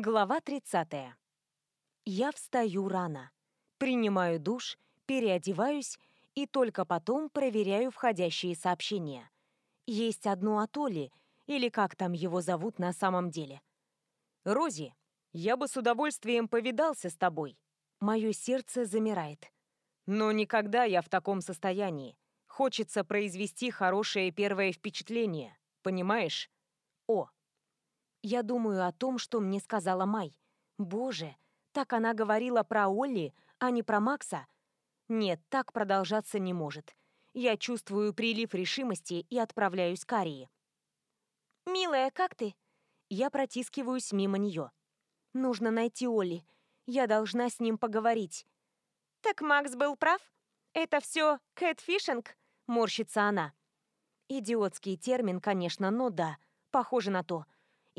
Глава 30. Я встаю рано, принимаю душ, переодеваюсь и только потом проверяю входящие сообщения. Есть одно от Оли, или как там его зовут на самом деле. «Рози, я бы с удовольствием повидался с тобой». Мое сердце замирает. Но никогда я в таком состоянии. Хочется произвести хорошее первое впечатление, понимаешь? Я думаю о том, что мне сказала Май. Боже, так она говорила про Олли, а не про Макса. Нет, так продолжаться не может. Я чувствую прилив решимости и отправляюсь к Арии. «Милая, как ты?» Я протискиваюсь мимо нее. «Нужно найти Олли. Я должна с ним поговорить». «Так Макс был прав? Это все кэтфишинг?» — морщится она. Идиотский термин, конечно, но да, похоже на то.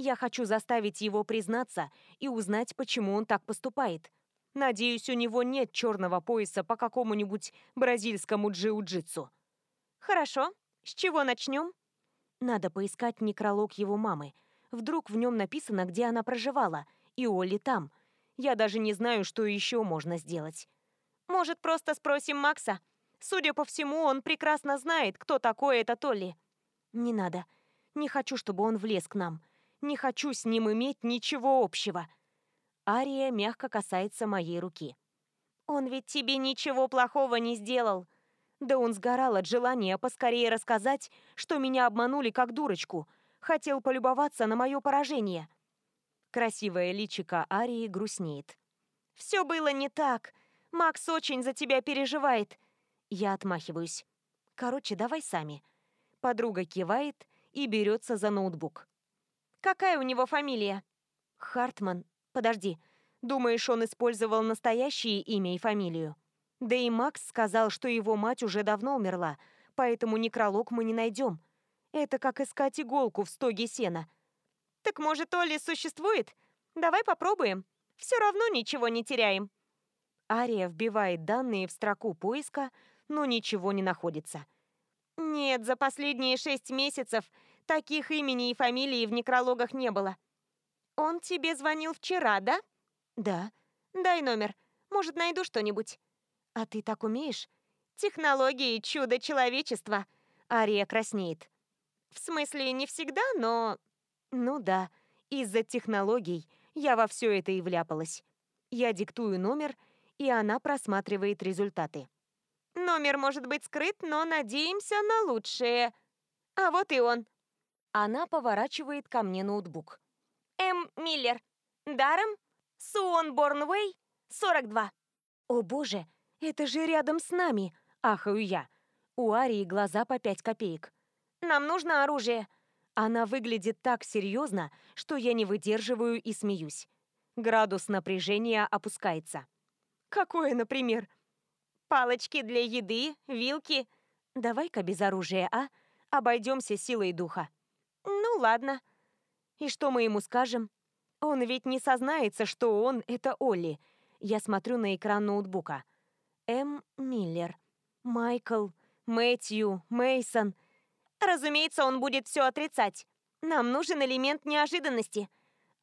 Я хочу заставить его признаться и узнать, почему он так поступает. Надеюсь, у него нет черного пояса по какому-нибудь бразильскому джиу-джитсу. Хорошо. С чего начнем? Надо поискать некролог его мамы. Вдруг в нем написано, где она проживала, и Олли там. Я даже не знаю, что еще можно сделать. Может, просто спросим Макса? Судя по всему, он прекрасно знает, кто такой этот Олли. Не надо. Не хочу, чтобы он влез к нам. Не хочу с ним иметь ничего общего. Ария мягко касается моей руки. «Он ведь тебе ничего плохого не сделал!» Да он сгорал от желания поскорее рассказать, что меня обманули как дурочку. Хотел полюбоваться на мое поражение. Красивое личико Арии грустнеет. «Все было не так. Макс очень за тебя переживает». Я отмахиваюсь. «Короче, давай сами». Подруга кивает и берется за ноутбук. «Какая у него фамилия?» «Хартман. Подожди, думаешь, он использовал настоящее имя и фамилию? Да и Макс сказал, что его мать уже давно умерла, поэтому некролог мы не найдем. Это как искать иголку в стоге сена. Так может, Оли существует? Давай попробуем. Все равно ничего не теряем. Ария вбивает данные в строку поиска, но ничего не находится. Нет, за последние шесть месяцев таких имени и фамилии в некрологах не было. «Он тебе звонил вчера, да?» «Да». «Дай номер. Может, найду что-нибудь». «А ты так умеешь?» «Технологии – чудо человечества». Ария краснеет. «В смысле, не всегда, но...» «Ну да, из-за технологий я во все это и вляпалась. Я диктую номер, и она просматривает результаты. Номер может быть скрыт, но надеемся на лучшее. А вот и он. Она поворачивает ко мне ноутбук. М. Миллер. Даром. Суон Борнвей. 42. О боже, это же рядом с нами, ахаю я. У Арии глаза по пять копеек. Нам нужно оружие. Она выглядит так серьезно, что я не выдерживаю и смеюсь. Градус напряжения опускается. Какое, например? Палочки для еды, вилки. Давай-ка без оружия, а? Обойдемся силой духа. Ладно. И что мы ему скажем? Он ведь не сознается, что он — это Олли. Я смотрю на экран ноутбука. М. Миллер. Майкл. Мэтью. Мейсон. Разумеется, он будет все отрицать. Нам нужен элемент неожиданности.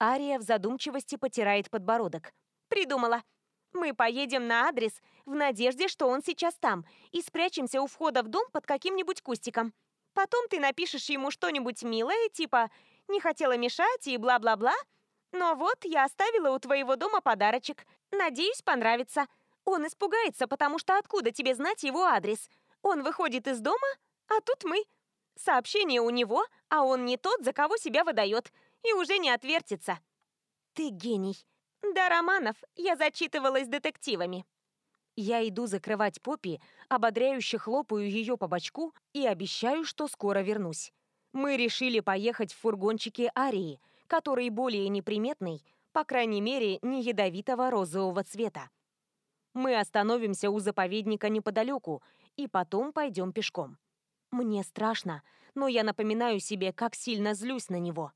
Ария в задумчивости потирает подбородок. Придумала. Мы поедем на адрес в надежде, что он сейчас там, и спрячемся у входа в дом под каким-нибудь кустиком. Потом ты напишешь ему что-нибудь милое, типа не хотела мешать и бла-бла-бла. Но вот я оставила у твоего дома подарочек. Надеюсь, понравится. Он испугается, потому что откуда тебе знать его адрес? Он выходит из дома, а тут мы. Сообщение у него, а он не тот, за кого себя выдает, и уже не отвертится. Ты гений. Да, романов, я зачитывалась детективами. Я иду закрывать Поппи, ободряюще хлопаю ее по бочку и обещаю, что скоро вернусь мы решили поехать в фургончике Арии, который более неприметный, по крайней мере, не ядовитого розового цвета. Мы остановимся у заповедника неподалеку и потом пойдем пешком. Мне страшно, но я напоминаю себе, как сильно злюсь на него.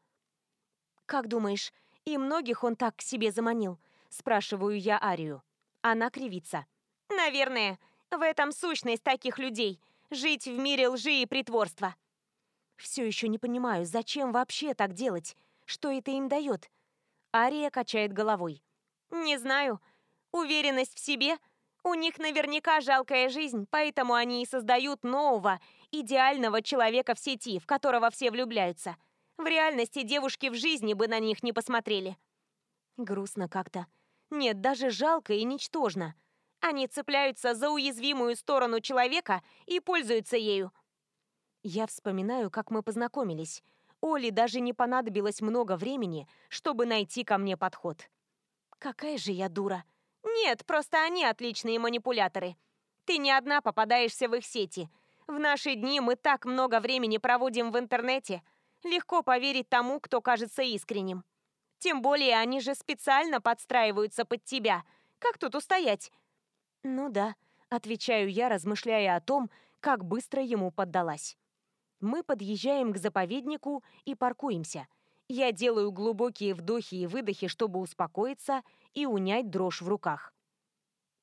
«Как думаешь, и многих он так к себе заманил?» – спрашиваю я Арию. Она кривится. «Наверное, в этом сущность таких людей – жить в мире лжи и притворства». Все еще не понимаю, зачем вообще так делать? Что это им дает? Ария качает головой. «Не знаю. Уверенность в себе. У них наверняка жалкая жизнь, поэтому они и создают нового, идеального человека в сети, в которого все влюбляются. В реальности девушки в жизни бы на них не посмотрели». Грустно как-то. Нет, даже жалко и ничтожно. Они цепляются за уязвимую сторону человека и пользуются ею. Я вспоминаю, как мы познакомились. Оле даже не понадобилось много времени, чтобы найти ко мне подход. Какая же я дура. Нет, просто они отличные манипуляторы. Ты не одна попадаешься в их сети. В наши дни мы так много времени проводим в интернете. Легко поверить тому, кто кажется искренним. Тем более они же специально подстраиваются под тебя. Как тут устоять? Ну да, отвечаю я, размышляя о том, как быстро ему поддалась. Мы подъезжаем к заповеднику и паркуемся. Я делаю глубокие вдохи и выдохи, чтобы успокоиться и унять дрожь в руках.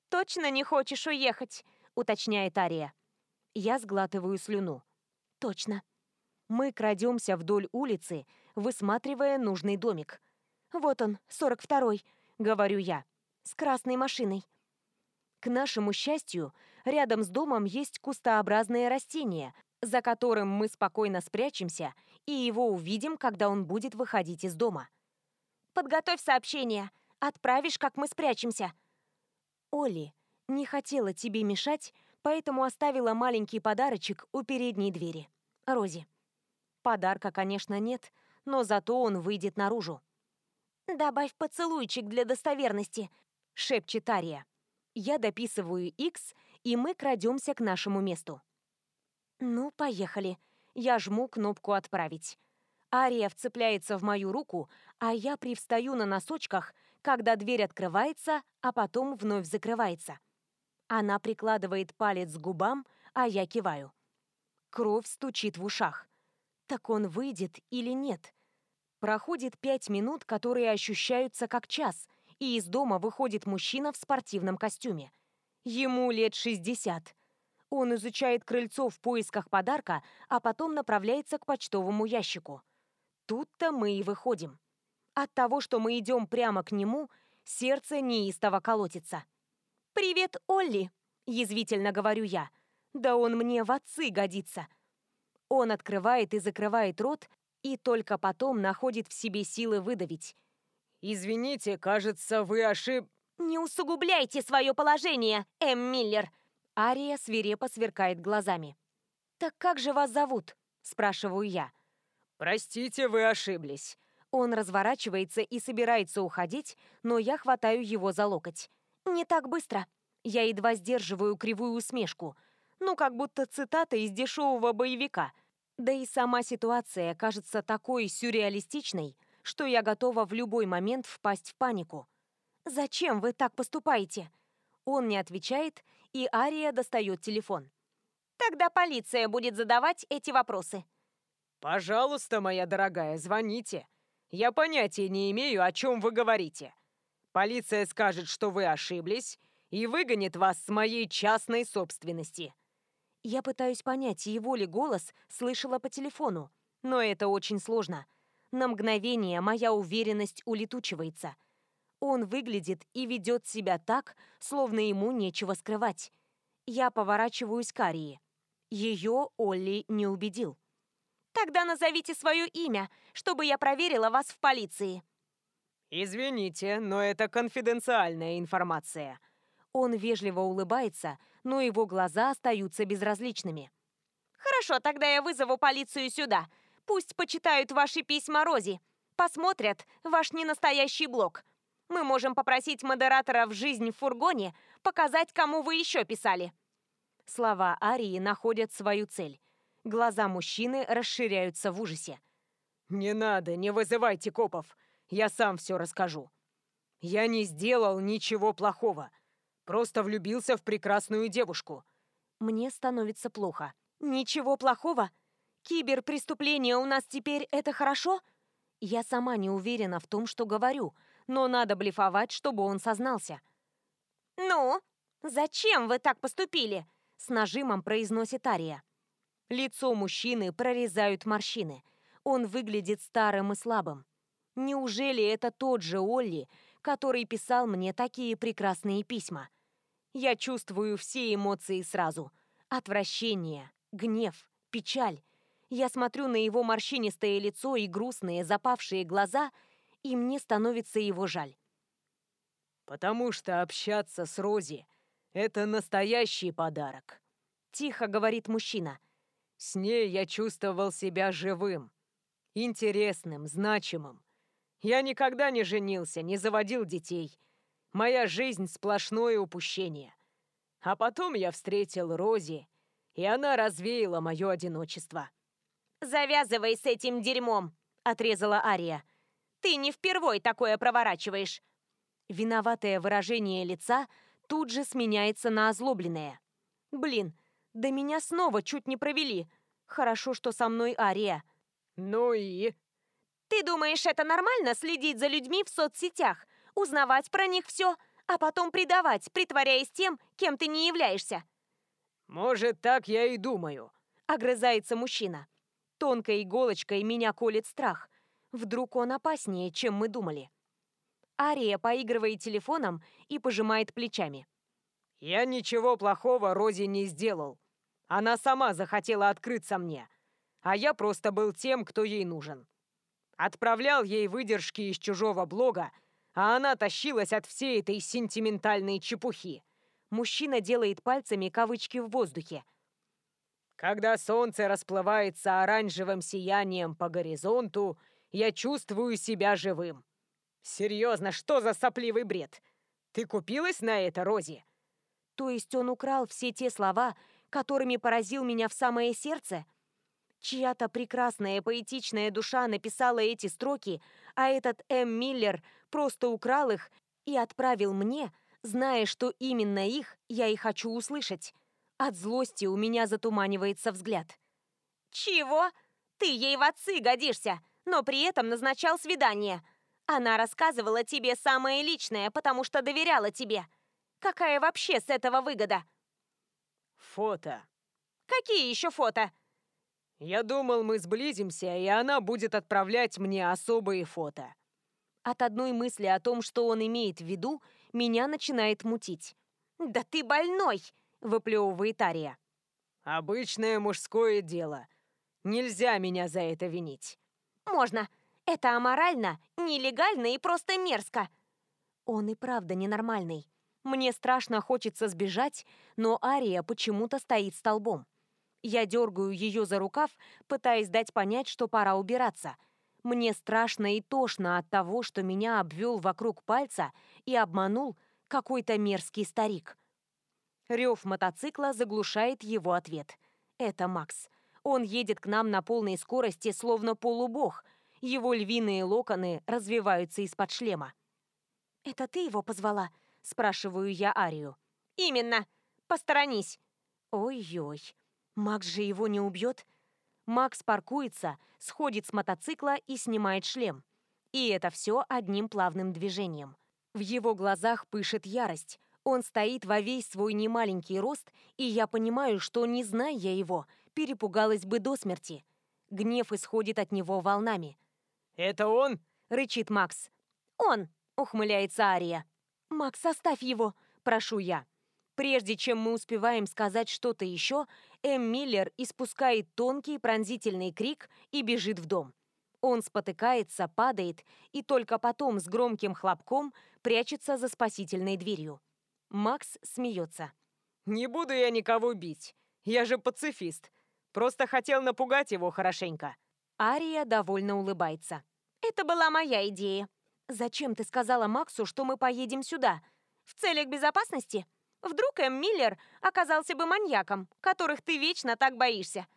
«Точно не хочешь уехать?» — уточняет Ария. Я сглатываю слюну. «Точно». Мы крадемся вдоль улицы, высматривая нужный домик. «Вот он, 42-й», — говорю я, — «с красной машиной». К нашему счастью, рядом с домом есть кустообразное растение, за которым мы спокойно спрячемся и его увидим, когда он будет выходить из дома. «Подготовь сообщение. Отправишь, как мы спрячемся». Оли не хотела тебе мешать, поэтому оставила маленький подарочек у передней двери. Рози. Подарка, конечно, нет, но зато он выйдет наружу. «Добавь поцелуйчик для достоверности», — шепчет Ария. Я дописываю X, и мы крадемся к нашему месту. Ну, поехали. Я жму кнопку «Отправить». Ария вцепляется в мою руку, а я привстаю на носочках, когда дверь открывается, а потом вновь закрывается. Она прикладывает палец к губам, а я киваю. Кровь стучит в ушах. Так он выйдет или нет? Проходит пять минут, которые ощущаются как час, и из дома выходит мужчина в спортивном костюме. Ему лет 60. Он изучает крыльцо в поисках подарка, а потом направляется к почтовому ящику. Тут-то мы и выходим. От того, что мы идем прямо к нему, сердце неистово колотится. «Привет, Олли!» – язвительно говорю я. «Да он мне в отцы годится!» Он открывает и закрывает рот, и только потом находит в себе силы выдавить. «Извините, кажется, вы ошиб...» «Не усугубляйте свое положение, М. Миллер!» Ария свирепо сверкает глазами. «Так как же вас зовут?» – спрашиваю я. «Простите, вы ошиблись». Он разворачивается и собирается уходить, но я хватаю его за локоть. «Не так быстро». Я едва сдерживаю кривую усмешку. Ну, как будто цитата из дешевого боевика. Да и сама ситуация кажется такой сюрреалистичной, что я готова в любой момент впасть в панику. «Зачем вы так поступаете?» Он не отвечает, и Ария достает телефон. «Тогда полиция будет задавать эти вопросы». «Пожалуйста, моя дорогая, звоните. Я понятия не имею, о чем вы говорите. Полиция скажет, что вы ошиблись, и выгонит вас с моей частной собственности». Я пытаюсь понять, его ли голос слышала по телефону, но это очень сложно. На мгновение моя уверенность улетучивается. Он выглядит и ведет себя так, словно ему нечего скрывать. Я поворачиваюсь к Арии. Ее Олли не убедил. «Тогда назовите свое имя, чтобы я проверила вас в полиции». «Извините, но это конфиденциальная информация». Он вежливо улыбается, но его глаза остаются безразличными. «Хорошо, тогда я вызову полицию сюда. Пусть почитают ваши письма Рози. Посмотрят ваш ненастоящий блог. Мы можем попросить модератора в жизнь в фургоне показать, кому вы еще писали». Слова Арии находят свою цель. Глаза мужчины расширяются в ужасе. «Не надо, не вызывайте копов. Я сам все расскажу. Я не сделал ничего плохого. Просто влюбился в прекрасную девушку. Мне становится плохо. Ничего плохого? Киберпреступление у нас теперь это хорошо? Я сама не уверена в том, что говорю, но надо блефовать, чтобы он сознался. «Ну, зачем вы так поступили?» С нажимом произносит Ария. Лицо мужчины прорезают морщины. Он выглядит старым и слабым. Неужели это тот же Олли, который писал мне такие прекрасные письма? Я чувствую все эмоции сразу. Отвращение, гнев, печаль. Я смотрю на его морщинистое лицо и грустные, запавшие глаза, и мне становится его жаль. «Потому что общаться с Рози — это настоящий подарок», — тихо говорит мужчина. «С ней я чувствовал себя живым, интересным, значимым. Я никогда не женился, не заводил детей. Моя жизнь — сплошное упущение. А потом я встретил Рози, и она развеяла мое одиночество». «Завязывай с этим дерьмом!» — отрезала Ария. «Ты не впервой такое проворачиваешь. Виноватое выражение лица тут же сменяется на озлобленное. «Блин, да меня снова чуть не провели. Хорошо, что со мной Ария». «Ну и?» «Ты думаешь, это нормально следить за людьми в соцсетях, узнавать про них все, а потом предавать, притворяясь тем, кем ты не являешься?» «Может, так я и думаю», — огрызается мужчина. Тонкой иголочкой меня колет страх. Вдруг он опаснее, чем мы думали. Ария поигрывает телефоном и пожимает плечами. «Я ничего плохого Рози не сделал. Она сама захотела открыться мне, а я просто был тем, кто ей нужен. Отправлял ей выдержки из чужого блога, а она тащилась от всей этой сентиментальной чепухи». Мужчина делает пальцами кавычки в воздухе. «Когда солнце расплывается оранжевым сиянием по горизонту, я чувствую себя живым. «Серьезно, что за сопливый бред? Ты купилась на это, Рози?» То есть он украл все те слова, которыми поразил меня в самое сердце? Чья-то прекрасная поэтичная душа написала эти строки, а этот М. Миллер просто украл их и отправил мне, зная, что именно их я и хочу услышать. От злости у меня затуманивается взгляд. «Чего? Ты ей в отцы годишься, но при этом назначал свидание!» Она рассказывала тебе самое личное, потому что доверяла тебе. Какая вообще с этого выгода? Фото. Какие еще фото? Я думал, мы сблизимся, и она будет отправлять мне особые фото. От одной мысли о том, что он имеет в виду, меня начинает мутить. «Да ты больной!» — выплевывает Ария. «Обычное мужское дело. Нельзя меня за это винить». «Можно. Это аморально, нелегально и просто мерзко. Он и правда ненормальный. Мне страшно хочется сбежать, но Ария почему-то стоит столбом. Я дергаю ее за рукав, пытаясь дать понять, что пора убираться. Мне страшно и тошно от того, что меня обвел вокруг пальца и обманул какой-то мерзкий старик. Рев мотоцикла заглушает его ответ. Это Макс. Он едет к нам на полной скорости, словно полубог — его львиные локоны развиваются из-под шлема. «Это ты его позвала?» – спрашиваю я Арию. «Именно. Посторонись». Ой-ой, Макс же его не убьет. Макс паркуется, сходит с мотоцикла и снимает шлем. И это все одним плавным движением. В его глазах пышет ярость. Он стоит во весь свой немаленький рост, и я понимаю, что, не зная я его, перепугалась бы до смерти. Гнев исходит от него волнами. «Это он?» — рычит Макс. «Он!» — ухмыляется Ария. «Макс, оставь его!» — прошу я. Прежде чем мы успеваем сказать что-то еще, Эм Миллер испускает тонкий пронзительный крик и бежит в дом. Он спотыкается, падает и только потом с громким хлопком прячется за спасительной дверью. Макс смеется. «Не буду я никого бить. Я же пацифист. Просто хотел напугать его хорошенько». Ария довольно улыбается. «Это была моя идея. Зачем ты сказала Максу, что мы поедем сюда? В целях безопасности? Вдруг Эм Миллер оказался бы маньяком, которых ты вечно так боишься?»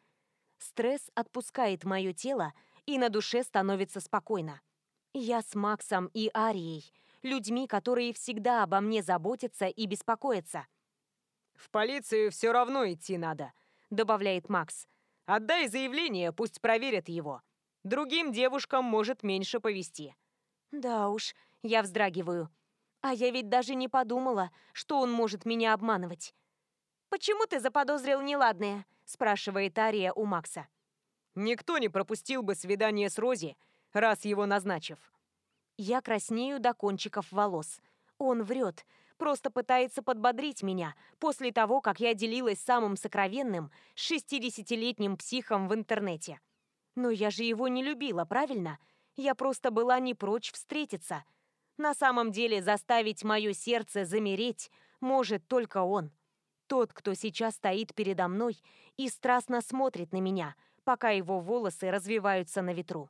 Стресс отпускает мое тело, и на душе становится спокойно. Я с Максом и Арией, людьми, которые всегда обо мне заботятся и беспокоятся. «В полицию все равно идти надо», — добавляет Макс. Отдай заявление, пусть проверят его. Другим девушкам может меньше повести. Да уж, я вздрагиваю. А я ведь даже не подумала, что он может меня обманывать. «Почему ты заподозрил неладное?» – спрашивает Ария у Макса. «Никто не пропустил бы свидание с Рози, раз его назначив». Я краснею до кончиков волос. Он врет, просто пытается подбодрить меня после того, как я делилась самым сокровенным с 60-летним психом в интернете. Но я же его не любила, правильно? Я просто была не прочь встретиться. На самом деле заставить мое сердце замереть может только он. Тот, кто сейчас стоит передо мной и страстно смотрит на меня, пока его волосы развиваются на ветру.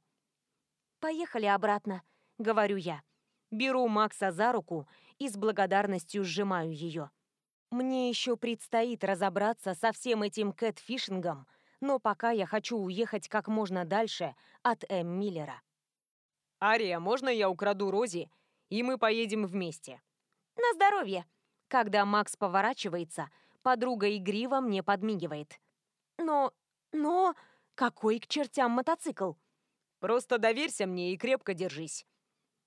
«Поехали обратно», — говорю я. Беру Макса за руку и с благодарностью сжимаю ее. Мне еще предстоит разобраться со всем этим кэтфишингом, но пока я хочу уехать как можно дальше от М. Миллера. «Ария, можно я украду Рози, и мы поедем вместе?» «На здоровье!» Когда Макс поворачивается, подруга игриво мне подмигивает. «Но... но... какой к чертям мотоцикл?» «Просто доверься мне и крепко держись».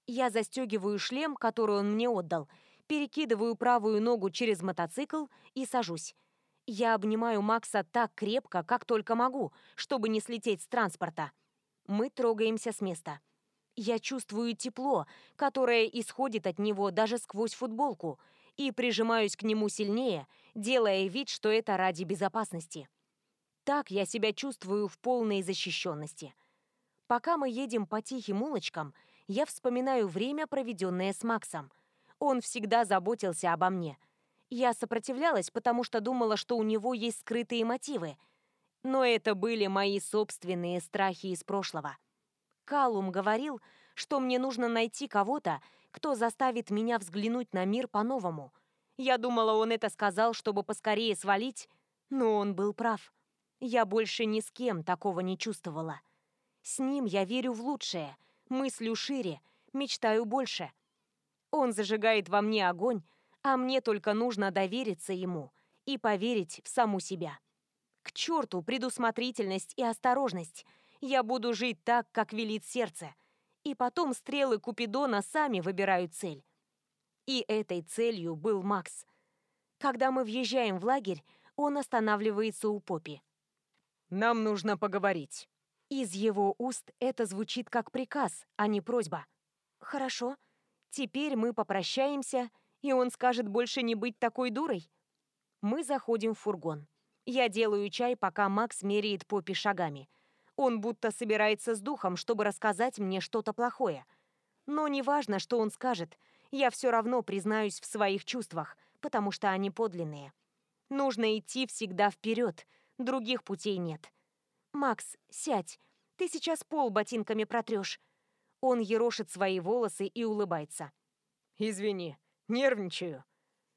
Я застегиваю шлем, который он мне отдал, перекидываю правую ногу через мотоцикл и сажусь. Я обнимаю Макса так крепко, как только могу, чтобы не слететь с транспорта. Мы трогаемся с места. Я чувствую тепло, которое исходит от него даже сквозь футболку, и прижимаюсь к нему сильнее, делая вид, что это ради безопасности. Так я себя чувствую в полной защищенности. Пока мы едем по тихим улочкам, я вспоминаю время, проведенное с Максом. Он всегда заботился обо мне. Я сопротивлялась, потому что думала, что у него есть скрытые мотивы. Но это были мои собственные страхи из прошлого. Калум говорил, что мне нужно найти кого-то, кто заставит меня взглянуть на мир по-новому. Я думала, он это сказал, чтобы поскорее свалить, но он был прав. Я больше ни с кем такого не чувствовала. С ним я верю в лучшее — мыслю шире, мечтаю больше. Он зажигает во мне огонь, а мне только нужно довериться ему и поверить в саму себя. К черту предусмотрительность и осторожность. Я буду жить так, как велит сердце. И потом стрелы Купидона сами выбирают цель. И этой целью был Макс. Когда мы въезжаем в лагерь, он останавливается у Попи. «Нам нужно поговорить». Из его уст это звучит как приказ, а не просьба. «Хорошо. Теперь мы попрощаемся, и он скажет больше не быть такой дурой». Мы заходим в фургон. Я делаю чай, пока Макс меряет Поппи шагами. Он будто собирается с духом, чтобы рассказать мне что-то плохое. Но неважно, что он скажет, я все равно признаюсь в своих чувствах, потому что они подлинные. Нужно идти всегда вперед, других путей нет. «Макс, сядь. Ты сейчас пол ботинками протрешь». Он ерошит свои волосы и улыбается. «Извини, нервничаю».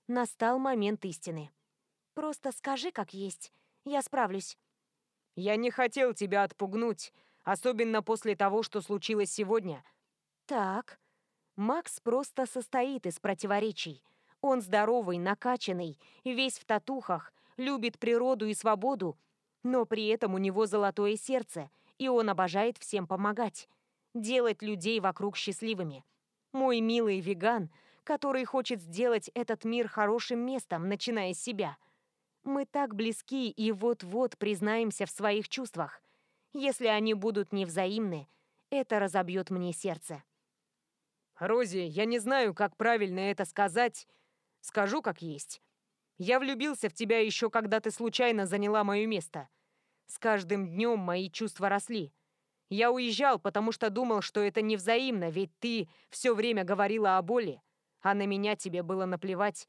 Настал момент истины. «Просто скажи, как есть. Я справлюсь». «Я не хотел тебя отпугнуть, особенно после того, что случилось сегодня». «Так». Макс просто состоит из противоречий. Он здоровый, накачанный, весь в татухах, любит природу и свободу, но при этом у него золотое сердце, и он обожает всем помогать. Делать людей вокруг счастливыми. Мой милый веган, который хочет сделать этот мир хорошим местом, начиная с себя. Мы так близки и вот-вот признаемся в своих чувствах. Если они будут невзаимны, это разобьет мне сердце. «Рози, я не знаю, как правильно это сказать. Скажу, как есть. Я влюбился в тебя еще, когда ты случайно заняла мое место. С каждым днем мои чувства росли. Я уезжал, потому что думал, что это невзаимно, ведь ты все время говорила о боли, а на меня тебе было наплевать.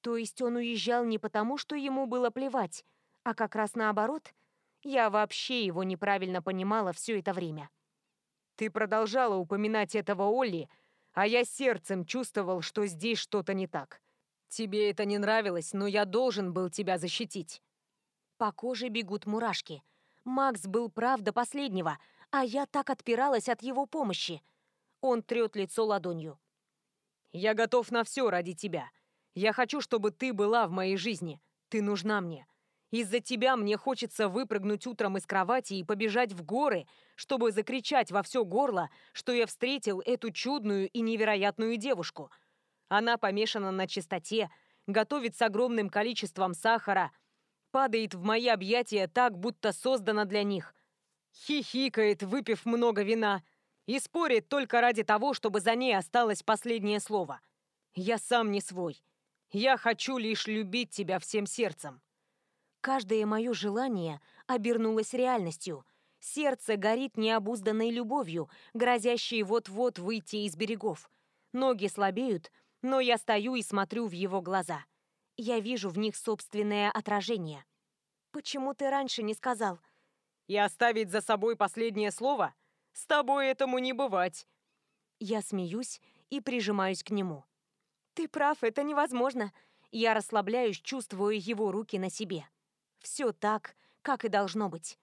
То есть он уезжал не потому, что ему было плевать, а как раз наоборот? Я вообще его неправильно понимала все это время. Ты продолжала упоминать этого Олли, а я сердцем чувствовал, что здесь что-то не так. Тебе это не нравилось, но я должен был тебя защитить. По коже бегут мурашки. Макс был прав до последнего, а я так отпиралась от его помощи. Он трет лицо ладонью. «Я готов на все ради тебя. Я хочу, чтобы ты была в моей жизни. Ты нужна мне. Из-за тебя мне хочется выпрыгнуть утром из кровати и побежать в горы, чтобы закричать во все горло, что я встретил эту чудную и невероятную девушку. Она помешана на чистоте, готовит с огромным количеством сахара – падает в мои объятия так, будто создана для них. Хихикает, выпив много вина. И спорит только ради того, чтобы за ней осталось последнее слово. Я сам не свой. Я хочу лишь любить тебя всем сердцем. Каждое мое желание обернулось реальностью. Сердце горит необузданной любовью, грозящей вот-вот выйти из берегов. Ноги слабеют, но я стою и смотрю в его глаза. Я вижу в них собственное отражение. «Почему ты раньше не сказал?» «И оставить за собой последнее слово? С тобой этому не бывать!» Я смеюсь и прижимаюсь к нему. «Ты прав, это невозможно!» Я расслабляюсь, чувствуя его руки на себе. Все так, как и должно быть.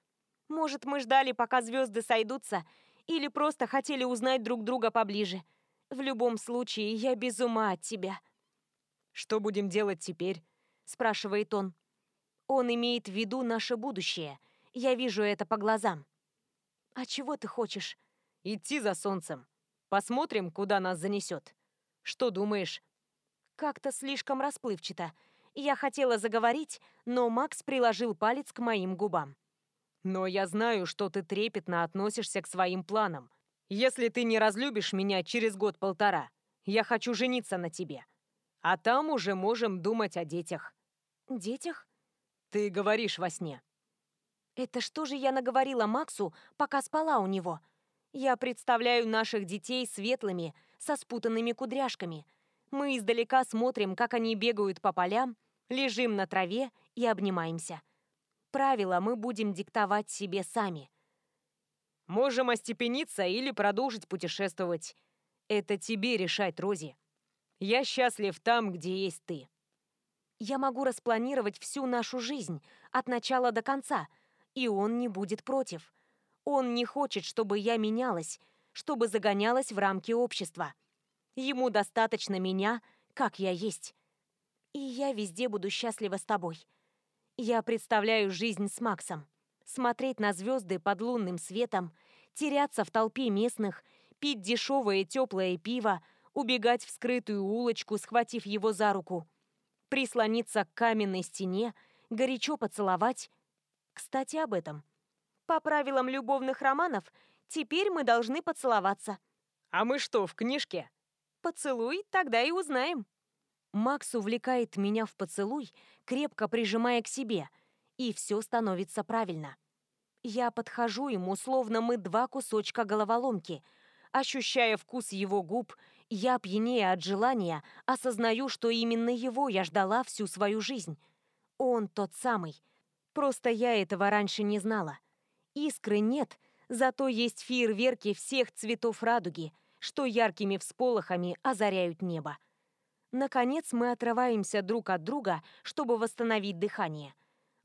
Может, мы ждали, пока звезды сойдутся, или просто хотели узнать друг друга поближе. В любом случае, я без ума от тебя. «Что будем делать теперь?» – спрашивает он. Он имеет в виду наше будущее. Я вижу это по глазам. «А чего ты хочешь?» «Идти за солнцем. Посмотрим, куда нас занесет. Что думаешь?» Как-то слишком расплывчато. Я хотела заговорить, но Макс приложил палец к моим губам. «Но я знаю, что ты трепетно относишься к своим планам. Если ты не разлюбишь меня через год-полтора, я хочу жениться на тебе. А там уже можем думать о детях». «Детях?» «Ты говоришь во сне». «Это что же я наговорила Максу, пока спала у него?» Я представляю наших детей светлыми, со спутанными кудряшками. Мы издалека смотрим, как они бегают по полям, лежим на траве и обнимаемся. Правила мы будем диктовать себе сами. Можем остепениться или продолжить путешествовать. Это тебе решать, Рози. Я счастлив там, где есть ты. Я могу распланировать всю нашу жизнь, от начала до конца, и он не будет против. Он не хочет, чтобы я менялась, чтобы загонялась в рамки общества. Ему достаточно меня, как я есть. И я везде буду счастлива с тобой. Я представляю жизнь с Максом смотреть на звезды под лунным светом, теряться в толпе местных, пить дешевое теплое пиво, убегать в скрытую улочку, схватив его за руку, прислониться к каменной стене, горячо поцеловать. Кстати, об этом. По правилам любовных романов, теперь мы должны поцеловаться. А мы что, в книжке? Поцелуй, тогда и узнаем. Макс увлекает меня в поцелуй, крепко прижимая к себе, и все становится правильно. Я подхожу ему, словно мы два кусочка головоломки. Ощущая вкус его губ, я пьянее от желания, осознаю, что именно его я ждала всю свою жизнь. Он тот самый. Просто я этого раньше не знала. Искры нет, зато есть фейерверки всех цветов радуги, что яркими всполохами озаряют небо. Наконец мы отрываемся друг от друга, чтобы восстановить дыхание.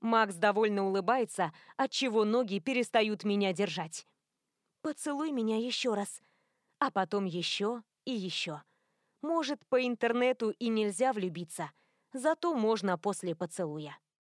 Макс довольно улыбается, отчего ноги перестают меня держать. «Поцелуй меня еще раз». А потом еще и еще. Может, по интернету и нельзя влюбиться, зато можно после поцелуя.